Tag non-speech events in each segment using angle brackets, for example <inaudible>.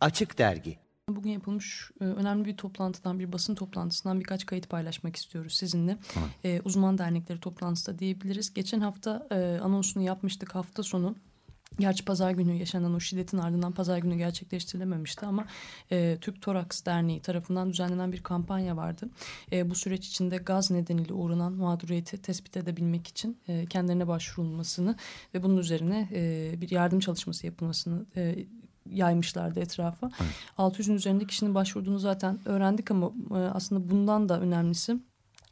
Açık Dergi Bugün yapılmış e, önemli bir toplantıdan, bir basın toplantısından birkaç kayıt paylaşmak istiyoruz sizinle. E, uzman dernekleri toplantısı da diyebiliriz. Geçen hafta e, anonsunu yapmıştık hafta sonu. Gerçi pazar günü yaşanan o şiddetin ardından pazar günü gerçekleştirilememişti ama e, Türk Toraks Derneği tarafından düzenlenen bir kampanya vardı. E, bu süreç içinde gaz nedeniyle uğranan mağduriyeti tespit edebilmek için e, kendilerine başvurulmasını ve bunun üzerine e, bir yardım çalışması yapılmasını e, yaymışlardı etrafa. Evet. 600'ün üzerinde kişinin başvurduğunu zaten öğrendik ama e, aslında bundan da önemlisi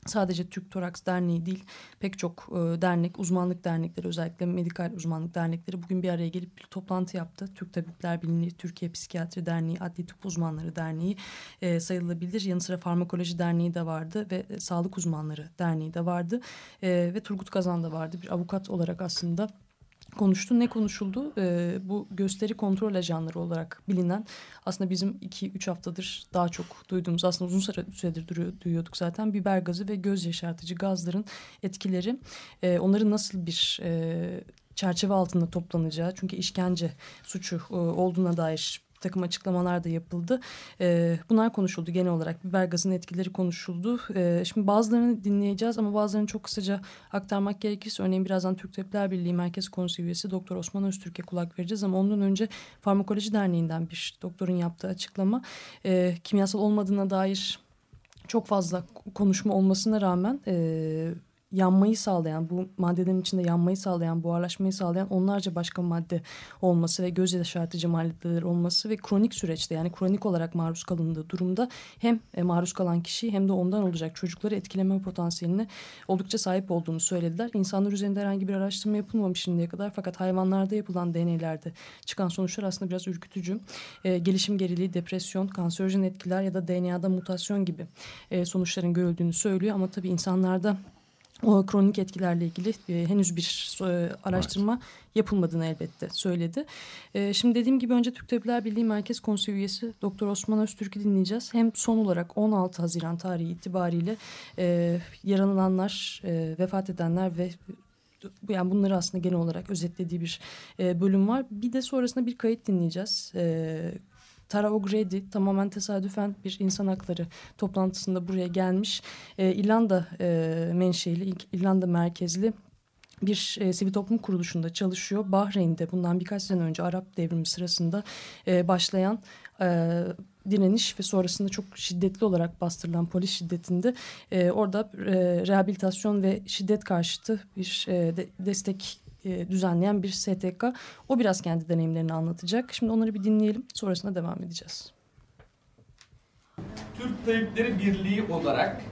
sadece Türk Toraks Derneği değil pek çok e, dernek, uzmanlık dernekleri özellikle medikal uzmanlık dernekleri bugün bir araya gelip bir toplantı yaptı. Türk Tabipler Birliği, Türkiye Psikiyatri Derneği, Adli Tıp Uzmanları Derneği e, sayılabilir. Yanı sıra Farmakoloji Derneği de vardı ve e, Sağlık Uzmanları Derneği de vardı. E, ve Turgut Kazan da vardı. Bir avukat olarak aslında konuştu. Ne konuşuldu? Ee, bu gösteri kontrol ajanları olarak bilinen aslında bizim iki üç haftadır daha çok duyduğumuz aslında uzun süredir duyuyorduk zaten biber gazı ve göz yaşartıcı gazların etkileri e, onların nasıl bir e, çerçeve altında toplanacağı çünkü işkence suçu e, olduğuna dair takım açıklamalar da yapıldı. E, bunlar konuşuldu genel olarak. Biber gazının etkileri konuşuldu. E, şimdi bazılarını dinleyeceğiz ama bazılarını çok kısaca aktarmak gerekirse örneğin birazdan Türk Tabipler Birliği Merkez Konusu üyesi Doktor Osman Öztürk'e kulak vereceğiz ama ondan önce Farmakoloji Derneği'nden bir doktorun yaptığı açıklama e, kimyasal olmadığına dair çok fazla konuşma olmasına rağmen e, yanmayı sağlayan, bu maddelerin içinde yanmayı sağlayan, buharlaşmayı sağlayan onlarca başka madde olması ve göz yaşartıcı maddeler olması ve kronik süreçte yani kronik olarak maruz kalındığı durumda hem e, maruz kalan kişiyi hem de ondan olacak çocukları etkileme potansiyeline oldukça sahip olduğunu söylediler. İnsanlar üzerinde herhangi bir araştırma yapılmamış şimdiye kadar fakat hayvanlarda yapılan deneylerde çıkan sonuçlar aslında biraz ürkütücü. E, gelişim geriliği, depresyon, kanserojen etkiler ya da DNA'da mutasyon gibi e, sonuçların görüldüğünü söylüyor ama tabii insanlarda o kronik etkilerle ilgili e, henüz bir e, araştırma evet. yapılmadığını elbette söyledi. E, şimdi dediğim gibi önce Türk Tabipler Birliği Merkez Konseyi üyesi Doktor Osman Öztürk'ü dinleyeceğiz. Hem son olarak 16 Haziran tarihi itibariyle e, yaralananlar, e, vefat edenler ve yani bunları aslında genel olarak özetlediği bir e, bölüm var. Bir de sonrasında bir kayıt dinleyeceğiz. E, Tara O'Grady tamamen tesadüfen bir insan hakları toplantısında buraya gelmiş. E, İrlanda e, menşeli, İrlanda merkezli bir e, sivil toplum kuruluşunda çalışıyor. Bahreyn'de bundan birkaç sene önce Arap devrimi sırasında e, başlayan e, direniş ve sonrasında çok şiddetli olarak bastırılan polis şiddetinde e, orada e, rehabilitasyon ve şiddet karşıtı bir e, de, destek e, düzenleyen bir STK. O biraz kendi deneyimlerini anlatacak. Şimdi onları bir dinleyelim. Sonrasında devam edeceğiz. Türk Tabipleri Birliği olarak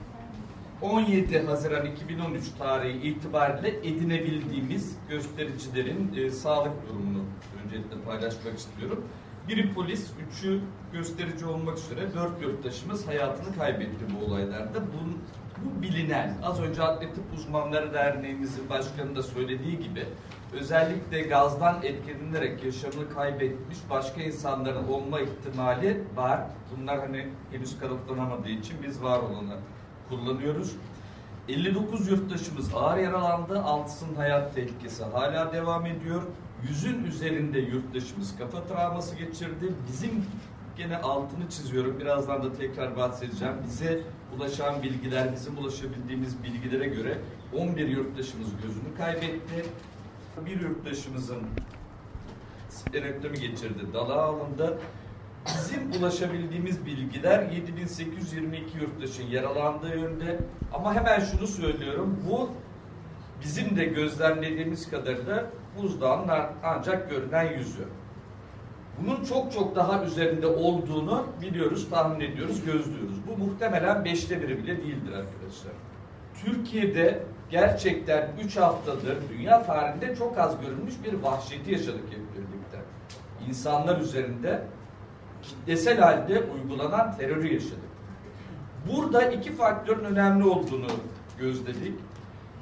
17 Haziran 2013 tarihi itibariyle edinebildiğimiz göstericilerin e, sağlık durumunu öncelikle paylaşmak istiyorum. Biri polis, üçü gösterici olmak üzere dört yurttaşımız hayatını kaybetti bu olaylarda. Bunun bu bilinen, az önce Adli Tıp Uzmanları Derneğimizin başkanı da söylediği gibi özellikle gazdan etkilenerek yaşamını kaybetmiş başka insanların olma ihtimali var. Bunlar hani henüz kanıtlanamadığı için biz var olanı kullanıyoruz. 59 yurttaşımız ağır yaralandı. Altısının hayat tehlikesi hala devam ediyor. Yüzün üzerinde yurttaşımız kafa travması geçirdi. Bizim gene altını çiziyorum. Birazdan da tekrar bahsedeceğim. Bize ulaşan bilgiler, bizim ulaşabildiğimiz bilgilere göre 11 yurttaşımız gözünü kaybetti. Bir yurttaşımızın spirenektomi geçirdi, dala alındı. Bizim ulaşabildiğimiz bilgiler 7822 yurttaşın yaralandığı yönde. Ama hemen şunu söylüyorum. Bu bizim de gözlemlediğimiz kadarıyla buzdağın ancak görünen yüzü. Bunun çok çok daha üzerinde olduğunu biliyoruz, tahmin ediyoruz, gözlüyoruz. Bu muhtemelen beşte biri bile değildir arkadaşlar. Türkiye'de gerçekten üç haftadır dünya tarihinde çok az görülmüş bir vahşeti yaşadık hep birlikte. İnsanlar üzerinde kitlesel halde uygulanan terörü yaşadık. Burada iki faktörün önemli olduğunu gözledik.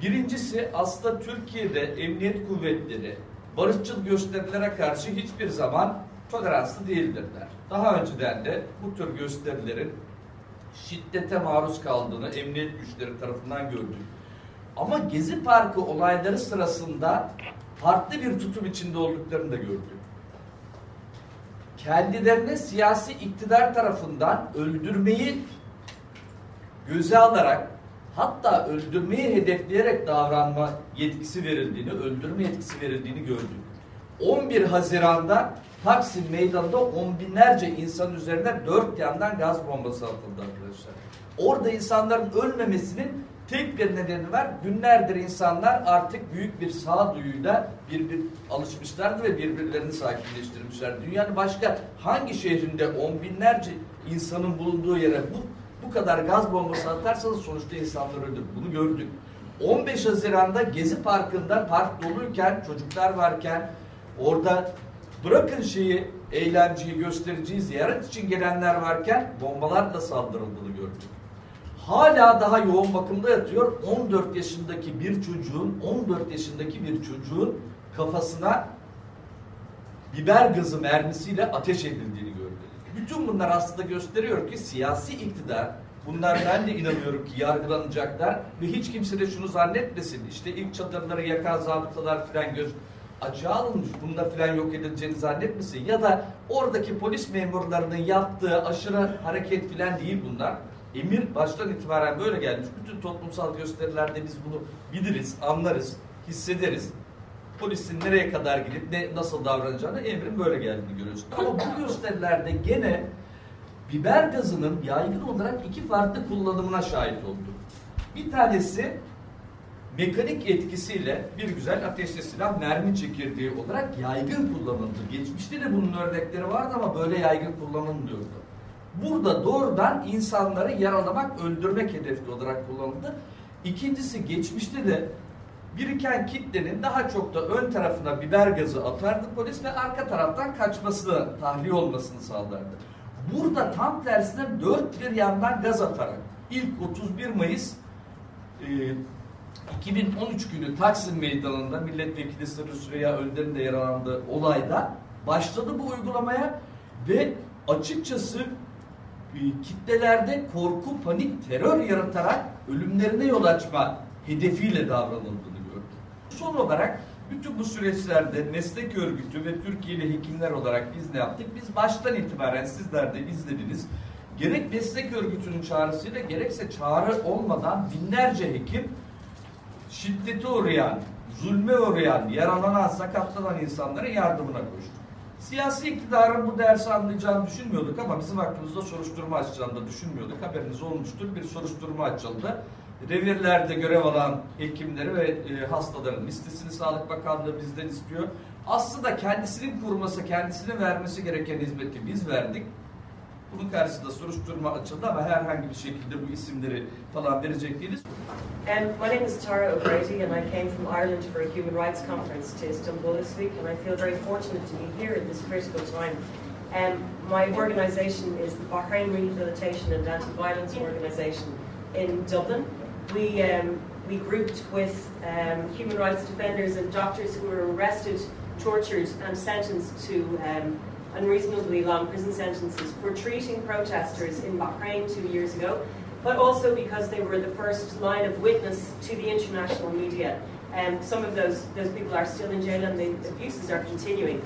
Birincisi aslında Türkiye'de emniyet kuvvetleri barışçıl gösterilere karşı hiçbir zaman toleranslı değildirler. Daha önceden de bu tür gösterilerin şiddete maruz kaldığını emniyet güçleri tarafından gördük. Ama Gezi Parkı olayları sırasında farklı bir tutum içinde olduklarını da gördük. kendilerine siyasi iktidar tarafından öldürmeyi göze alarak hatta öldürmeyi hedefleyerek davranma yetkisi verildiğini, öldürme yetkisi verildiğini gördük. 11 Haziran'da Taksim Meydanı'nda on binlerce insan üzerine dört yandan gaz bombası atıldı arkadaşlar. Orada insanların ölmemesinin tek bir nedeni var. Günlerdir insanlar artık büyük bir sağduyuyla birbir alışmışlardı ve birbirlerini sakinleştirmişler. Dünyanın başka hangi şehrinde on binlerce insanın bulunduğu yere bu bu kadar gaz bombası atarsanız sonuçta insanlar ölür. Bunu gördük. 15 Haziran'da Gezi Parkı'nda park doluyken, çocuklar varken orada bırakın şeyi, eylemciyi, göstericiyi ziyaret için gelenler varken bombalarla saldırıldığını gördük. Hala daha yoğun bakımda yatıyor. 14 yaşındaki bir çocuğun, 14 yaşındaki bir çocuğun kafasına biber gazı mermisiyle ateş edildiğini. Bütün bunlar aslında gösteriyor ki siyasi iktidar Bunlar ben de inanıyorum ki yargılanacaklar ve hiç kimse de şunu zannetmesin. İşte ilk çadırları yakan zabıtalar filan göz açığa alınmış. Bunda filan yok edileceğini zannetmesin. Ya da oradaki polis memurlarının yaptığı aşırı hareket filan değil bunlar. Emir baştan itibaren böyle gelmiş. Bütün toplumsal gösterilerde biz bunu biliriz, anlarız, hissederiz. Polisin nereye kadar gidip ne nasıl davranacağını emrin böyle geldiğini görüyoruz. Ama bu gösterilerde gene biber gazının yaygın olarak iki farklı kullanımına şahit olduk. Bir tanesi mekanik etkisiyle bir güzel ateşli silah mermi çekirdeği olarak yaygın kullanıldı. Geçmişte de bunun örnekleri vardı ama böyle yaygın kullanılmıyordu. Burada doğrudan insanları yaralamak, öldürmek hedefli olarak kullanıldı. İkincisi geçmişte de biriken kitlenin daha çok da ön tarafına biber gazı atardı polis ve arka taraftan kaçmasını, tahliye olmasını sağlardı. Burada tam tersine dört bir yandan gaz atarak ilk 31 Mayıs e, 2013 günü Taksim Meydanı'nda milletvekili Sırrı Süreyya Önder'in de yaralandığı olayda başladı bu uygulamaya ve açıkçası e, kitlelerde korku, panik, terör yaratarak ölümlerine yol açma hedefiyle davranıldığını gördük. Son olarak bütün bu süreçlerde meslek örgütü ve Türkiye'li hekimler olarak biz ne yaptık? Biz baştan itibaren sizler de izlediniz. Gerek meslek örgütünün çağrısıyla gerekse çağrı olmadan binlerce hekim şiddete uğrayan, zulme uğrayan, yaralanan, sakatlanan insanların yardımına koştu. Siyasi iktidarın bu dersi anlayacağını düşünmüyorduk ama bizim hakkımızda soruşturma açacağını da düşünmüyorduk. Haberiniz olmuştur. Bir soruşturma açıldı revirlerde görev alan hekimleri ve e, hastaların listesini Sağlık Bakanlığı bizden istiyor. Aslında kendisinin kurması, kendisine vermesi gereken hizmeti biz verdik. Bunun karşısında soruşturma açıldı ama herhangi bir şekilde bu isimleri falan verecek değiliz. And my name is Tara O'Grady and I came from Ireland for a human rights conference to Istanbul this week and I feel very fortunate to be here at this critical time. And my organization is the Bahrain Rehabilitation and Anti-Violence Organization in Dublin. We, um, we grouped with um, human rights defenders and doctors who were arrested, tortured, and sentenced to um, unreasonably long prison sentences for treating protesters in Bahrain two years ago, but also because they were the first line of witness to the international media. And some of those, those people are still in jail and the abuses are continuing.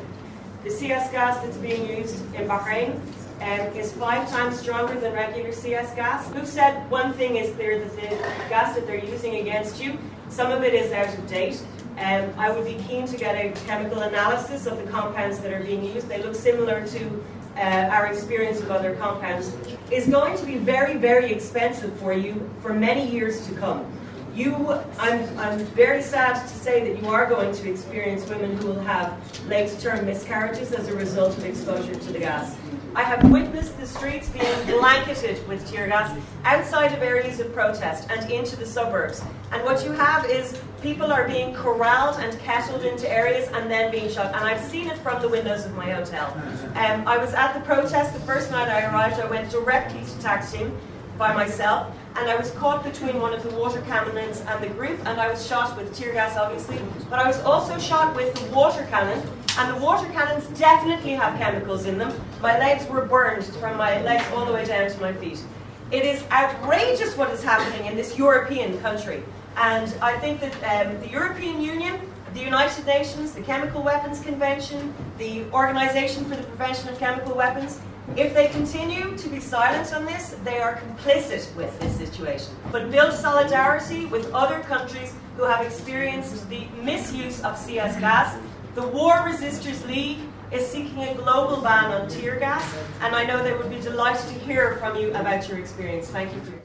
The CS gas that's being used in Bahrain um, is five times stronger than regular CS gas. Who said one thing is clear that the gas that they're using against you, some of it is out of date. Um, I would be keen to get a chemical analysis of the compounds that are being used. They look similar to uh, our experience of other compounds. Is going to be very, very expensive for you for many years to come. You, I'm, I'm very sad to say that you are going to experience women who will have late-term miscarriages as a result of exposure to the gas. I have witnessed the streets being blanketed with tear gas outside of areas of protest and into the suburbs. And what you have is people are being corralled and kettled into areas and then being shot. And I've seen it from the windows of my hotel. Um, I was at the protest the first night I arrived. I went directly to Taksim by myself and I was caught between one of the water cannons and the group, and I was shot with tear gas, obviously, but I was also shot with the water cannon, and the water cannons definitely have chemicals in them. My legs were burned from my legs all the way down to my feet. It is outrageous what is happening in this European country, and I think that um, the European Union the United Nations, the Chemical Weapons Convention, the Organization for the Prevention of Chemical Weapons, if they continue to be silent on this, they are complicit with this situation. But build solidarity with other countries who have experienced the misuse of CS gas. The War Resisters League is seeking a global ban on tear gas, and I know they would be delighted to hear from you about your experience. Thank you for your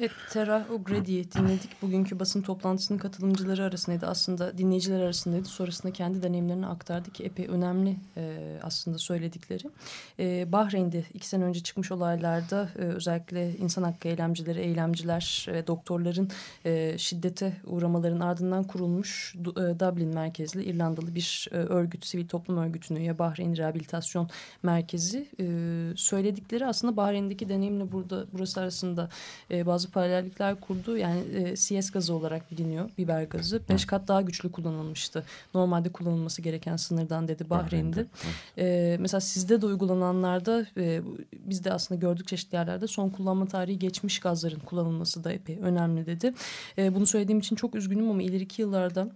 Evet, Terra O'Grady'yi dinledik. Bugünkü basın toplantısının katılımcıları arasındaydı. Aslında dinleyiciler arasındaydı. Sonrasında kendi deneyimlerini aktardı ki epey önemli e, aslında söyledikleri. E, Bahreyn'de iki sene önce çıkmış olaylarda e, özellikle insan hakkı eylemcileri, eylemciler, e, doktorların e, şiddete uğramaların ardından kurulmuş e, Dublin merkezli İrlandalı bir e, örgüt, sivil toplum örgütünü ya Bahreyn Rehabilitasyon Merkezi e, söyledikleri aslında Bahreyn'deki deneyimle burada burası arasında e, bazı bazı paralellikler kurdu. Yani e, CS gazı olarak biliniyor biber gazı. Beş kat daha güçlü kullanılmıştı. Normalde kullanılması gereken sınırdan dedi Bahreyn'de. E, mesela sizde de uygulananlarda e, biz de aslında gördük çeşitli yerlerde son kullanma tarihi geçmiş gazların kullanılması da epey önemli dedi. E, bunu söylediğim için çok üzgünüm ama ileriki yıllarda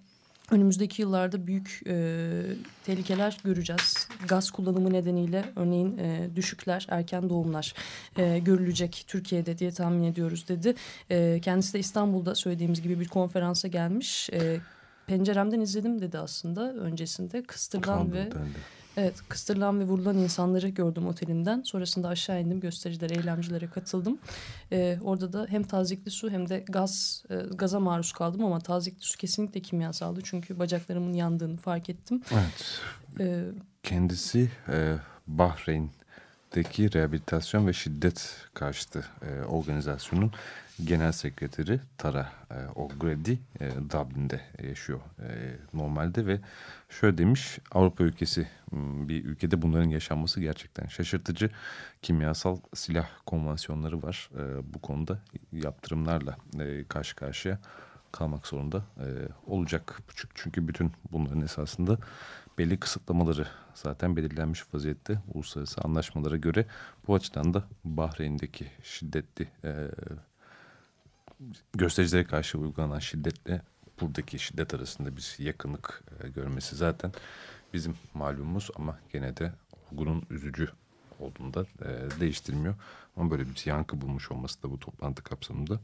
önümüzdeki yıllarda büyük e, tehlikeler göreceğiz. Gaz kullanımı nedeniyle örneğin e, düşükler, erken doğumlar e, görülecek Türkiye'de diye tahmin ediyoruz dedi. E, kendisi de İstanbul'da söylediğimiz gibi bir konferansa gelmiş. E, penceremden izledim dedi aslında öncesinde. Kıstırdan ve... Evet, kıstırılan ve vurulan insanları gördüm otelinden. Sonrasında aşağı indim, göstericilere, eylemcilere katıldım. Ee, orada da hem tazikli su hem de gaz e, gaza maruz kaldım ama tazikli su kesinlikle kimyasaldı. Çünkü bacaklarımın yandığını fark ettim. Evet. Ee, Kendisi e, Bahreyn'deki rehabilitasyon ve şiddet karşıtı e, organizasyonun genel sekreteri Tara e, O'Grady e, Dublin'de yaşıyor e, normalde ve şöyle demiş Avrupa ülkesi bir ülkede bunların yaşanması gerçekten şaşırtıcı. Kimyasal silah konvansiyonları var e, bu konuda yaptırımlarla e, karşı karşıya kalmak zorunda e, olacak çünkü bütün bunların esasında belli kısıtlamaları zaten belirlenmiş vaziyette. Uluslararası anlaşmalara göre bu açıdan da Bahreyn'deki şiddetli e, göstericilere karşı uygulanan şiddetle buradaki şiddet arasında bir yakınlık e, görmesi zaten bizim malumumuz ama gene de olgunun üzücü olduğunu da e, değiştirmiyor. Ama böyle bir yankı bulmuş olması da bu toplantı kapsamında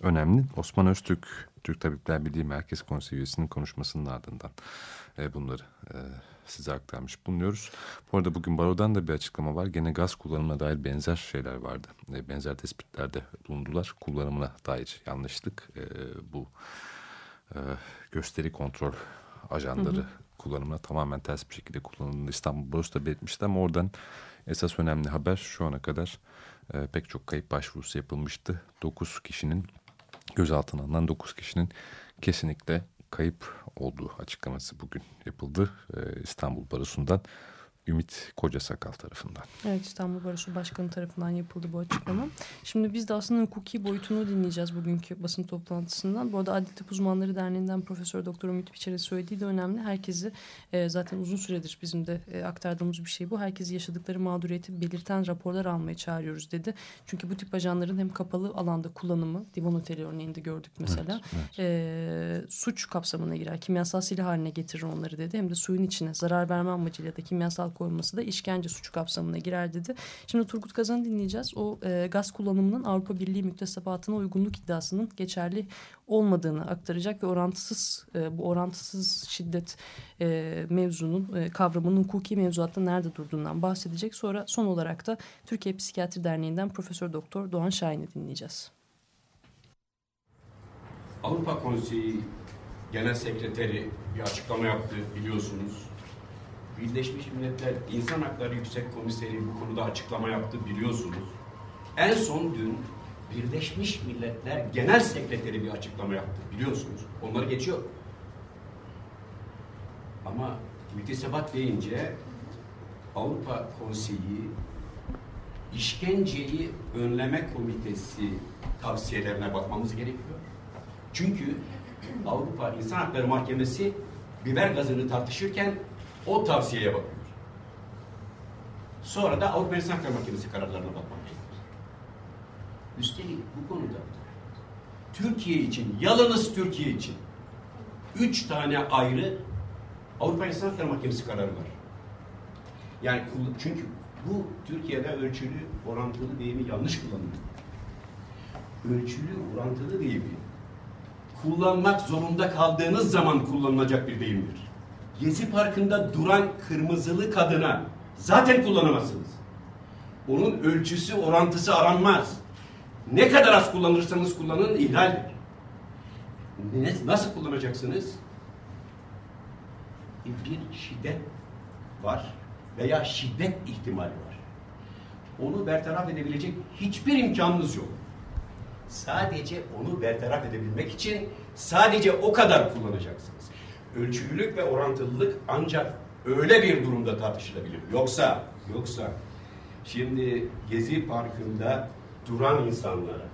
önemli. Osman Öztürk, Türk Tabipler Birliği Merkez Konseyi üyesinin konuşmasının ardından e, bunları e, size aktarmış bulunuyoruz. Bu arada bugün Baro'dan da bir açıklama var. Gene gaz kullanımına dair benzer şeyler vardı. E, benzer tespitlerde bulundular. Kullanımına dair yanlışlık e, bu e, gösteri kontrol ajanları hı hı. kullanımına tamamen ters bir şekilde kullanıldığını İstanbul Barosu da belirtmişti ama oradan esas önemli haber şu ana kadar e, pek çok kayıp başvurusu yapılmıştı. 9 kişinin gözaltına alınan 9 kişinin kesinlikle kayıp olduğu açıklaması bugün yapıldı e, İstanbul Barosu'ndan. Ümit Koca Sakal tarafından. Evet İstanbul Barosu Başkanı tarafından yapıldı bu açıklama. Şimdi biz de aslında hukuki boyutunu dinleyeceğiz bugünkü basın toplantısından. Bu arada Adli Tıp Uzmanları Derneği'nden Profesör Doktor Ümit Biçer'e söylediği de önemli. Herkesi e, zaten uzun süredir bizim de e, aktardığımız bir şey bu. Herkesi yaşadıkları mağduriyeti belirten raporlar almaya çağırıyoruz dedi. Çünkü bu tip ajanların hem kapalı alanda kullanımı, Divan Oteli örneğinde gördük mesela. Evet, evet. E, suç kapsamına girer. Kimyasal silah haline getirir onları dedi. Hem de suyun içine zarar verme amacıyla da kimyasal koyulması da işkence suçu kapsamına girer dedi. Şimdi Turgut Kazan'ı dinleyeceğiz. O e, gaz kullanımının Avrupa Birliği müktesebatına uygunluk iddiasının geçerli olmadığını aktaracak ve orantısız e, bu orantısız şiddet e, mevzunun e, kavramının hukuki mevzuatta nerede durduğundan bahsedecek. Sonra son olarak da Türkiye Psikiyatri Derneği'nden Profesör Doktor Doğan Şahin'i dinleyeceğiz. Avrupa Konseyi Genel Sekreteri bir açıklama yaptı biliyorsunuz. Birleşmiş Milletler İnsan Hakları Yüksek Komiseri bu konuda açıklama yaptı biliyorsunuz. En son dün Birleşmiş Milletler Genel Sekreteri bir açıklama yaptı biliyorsunuz. Onları geçiyor. Ama müktesebat deyince Avrupa Konseyi işkenceyi önleme komitesi tavsiyelerine bakmamız gerekiyor. Çünkü Avrupa İnsan Hakları Mahkemesi biber gazını tartışırken o tavsiyeye bakıyor. Sonra da Avrupa İnsan Hakları Mahkemesi kararlarına bakmak gerekir. Üstelik bu konuda Türkiye için, yalnız Türkiye için üç tane ayrı Avrupa İnsan Hakları Mahkemesi kararı var. Yani çünkü bu Türkiye'de ölçülü orantılı deyimi yanlış kullanılıyor. Ölçülü orantılı deyimi kullanmak zorunda kaldığınız zaman kullanılacak bir deyimdir. Gezi Parkı'nda duran kırmızılı kadına zaten kullanamazsınız. Onun ölçüsü, orantısı aranmaz. Ne kadar az kullanırsanız kullanın ihlaldir. Nasıl kullanacaksınız? Bir şiddet var veya şiddet ihtimali var. Onu bertaraf edebilecek hiçbir imkanınız yok. Sadece onu bertaraf edebilmek için sadece o kadar kullanacaksınız. Ölçülülük ve orantılılık ancak öyle bir durumda tartışılabilir. Yoksa, yoksa şimdi Gezi Parkı'nda duran insanlara,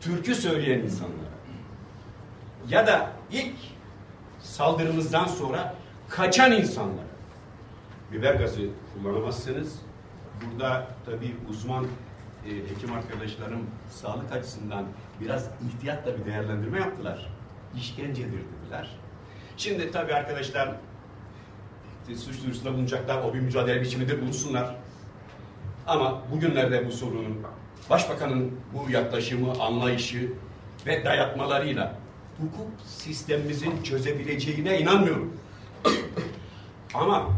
türkü söyleyen insanlara ya da ilk saldırımızdan sonra kaçan insanlara biber gazı kullanamazsınız. Burada tabii uzman e, hekim arkadaşlarım sağlık açısından biraz ihtiyatla bir değerlendirme yaptılar. İşkencedir dediler. Şimdi tabii arkadaşlar suç duyurusunda bulunacaklar, o bir mücadele biçimidir, bulunsunlar. Ama bugünlerde bu sorunun başbakanın bu yaklaşımı, anlayışı ve dayatmalarıyla hukuk sistemimizin çözebileceğine inanmıyorum. <coughs> Ama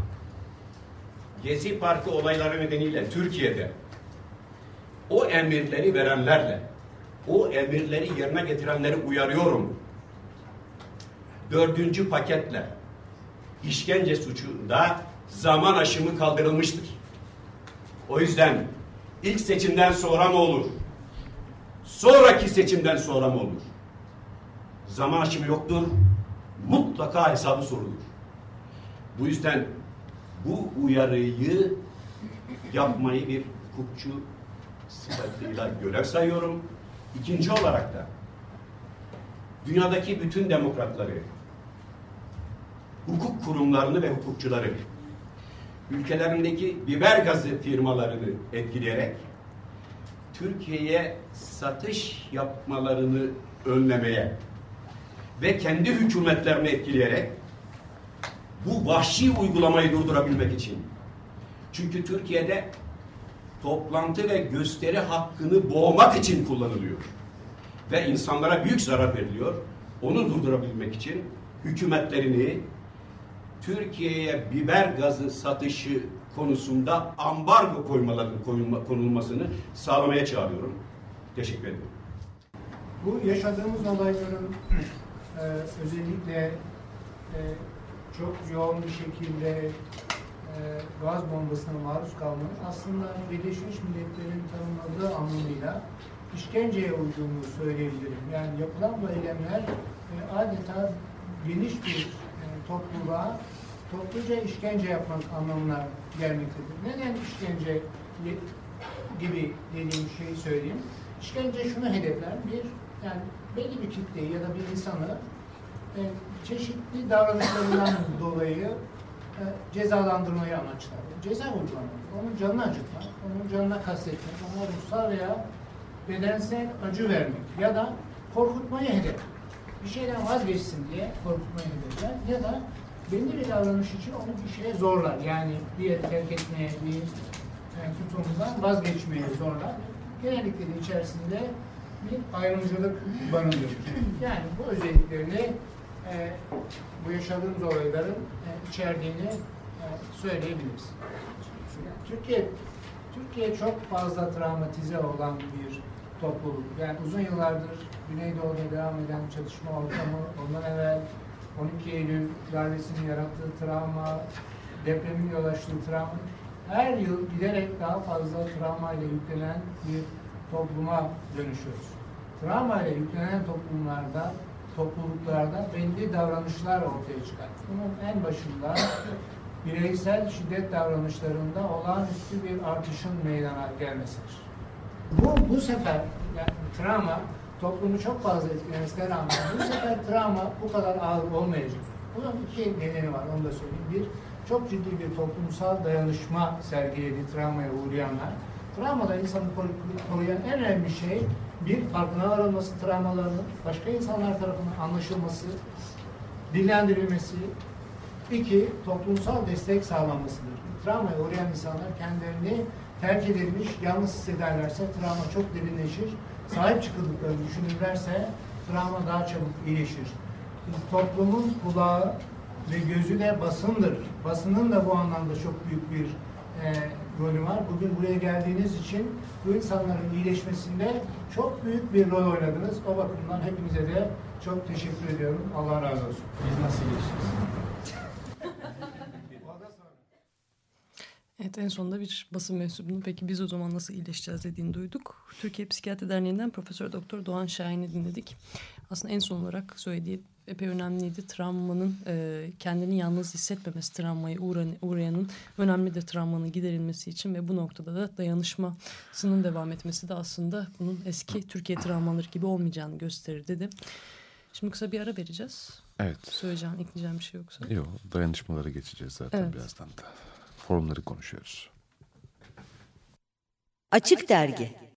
Gezi Parkı olayları nedeniyle Türkiye'de o emirleri verenlerle, o emirleri yerine getirenleri uyarıyorum. Dördüncü paketle işkence suçunda zaman aşımı kaldırılmıştır. O yüzden ilk seçimden sonra mı olur? Sonraki seçimden sonra mı olur? Zaman aşımı yoktur. Mutlaka hesabı sorulur. Bu yüzden bu uyarıyı yapmayı bir hukukçu sıfatıyla görev sayıyorum. İkinci olarak da dünyadaki bütün demokratları, hukuk kurumlarını ve hukukçuları ülkelerindeki biber gazı firmalarını etkileyerek Türkiye'ye satış yapmalarını önlemeye ve kendi hükümetlerini etkileyerek bu vahşi uygulamayı durdurabilmek için. Çünkü Türkiye'de toplantı ve gösteri hakkını boğmak için kullanılıyor. Ve insanlara büyük zarar veriliyor. Onu durdurabilmek için hükümetlerini Türkiye'ye biber gazı satışı konusunda ambargo koymalarının koyulma, konulmasını sağlamaya çağırıyorum. Teşekkür ederim. Bu yaşadığımız olayların <clears throat> e, özellikle e, çok yoğun bir şekilde e, gaz bombasına maruz kalmanın aslında Birleşmiş Milletler'in tanımladığı anlamıyla işkenceye uyduğunu söyleyebilirim. Yani yapılan bu eylemler e, adeta geniş bir e, topluluğa topluca işkence yapmak anlamına gelmektedir. Neden işkence gibi dediğim şeyi söyleyeyim. İşkence şunu hedefler. Bir, yani belli bir kitleyi ya da bir insanı e, çeşitli davranışlarından <coughs> dolayı e, cezalandırmayı amaçlar. Ceza uygulamak, onun canını acıtmak, onun canına kastetmek, ona ruhsal veya bedensel acı vermek ya da korkutmayı hedef. Bir şeyden vazgeçsin diye korkutmayı hedefler ya da belli bir davranış için onu bir şeye zorlar. Yani bir yeri terk etmeye, bir yani tutumundan vazgeçmeye zorlar. Genellikle de içerisinde bir ayrımcılık barındırır. Yani bu özelliklerini e, bu yaşadığımız olayların e, içerdiğini e, söyleyebiliriz. Türkiye Türkiye çok fazla travmatize olan bir topluluk. Yani uzun yıllardır Güneydoğu'da devam eden çalışma ortamı, ondan evvel 12 Eylül darbesinin yarattığı travma, depremin yol açtığı travma, her yıl giderek daha fazla travma ile yüklenen bir topluma dönüşüyoruz. Travma ile yüklenen toplumlarda topluluklarda belli davranışlar ortaya çıkar. Bunun en başında <coughs> bireysel şiddet davranışlarında olağanüstü bir artışın meydana gelmesidir. Bu, bu sefer yani travma toplumu çok fazla etkilemesine rağmen bu sefer travma bu kadar ağır olmayacak. Bunun iki nedeni var onu da söyleyeyim. Bir, çok ciddi bir toplumsal dayanışma sergiledi travmaya uğrayanlar. Travmada insanı koruyan en önemli şey bir farkına varılması travmalarının başka insanlar tarafından anlaşılması dillendirilmesi, iki toplumsal destek sağlanmasıdır. Travmaya uğrayan insanlar kendilerini terk edilmiş, yalnız hissederlerse travma çok derinleşir. Sahip çıkıldıklarını düşünürlerse travma daha çabuk iyileşir. Toplumun kulağı ve gözü de basındır. Basının da bu anlamda çok büyük bir e, rolü var. Bugün buraya geldiğiniz için bu insanların iyileşmesinde çok büyük bir rol oynadınız. O bakımdan hepinize de çok teşekkür ediyorum. Allah razı olsun. Biz nasıl iyileşeceğiz? Evet en sonunda bir basın mensubunun peki biz o zaman nasıl iyileşeceğiz dediğini duyduk. Türkiye Psikiyatri Derneği'nden Profesör Doktor Doğan Şahin'i dinledik. Aslında en son olarak söylediği epey önemliydi. Travmanın e, kendini yalnız hissetmemesi, travmaya uğrayan, uğrayanın önemlidir travmanın giderilmesi için ve bu noktada da dayanışmasının devam etmesi de aslında bunun eski Türkiye travmaları gibi olmayacağını gösterir dedi. Şimdi kısa bir ara vereceğiz. Evet. Söyleyeceğim, ekleyeceğim bir şey yoksa. Yok dayanışmalara geçeceğiz zaten Evet. birazdan da. Forumları konuşuyoruz. Açık Dergi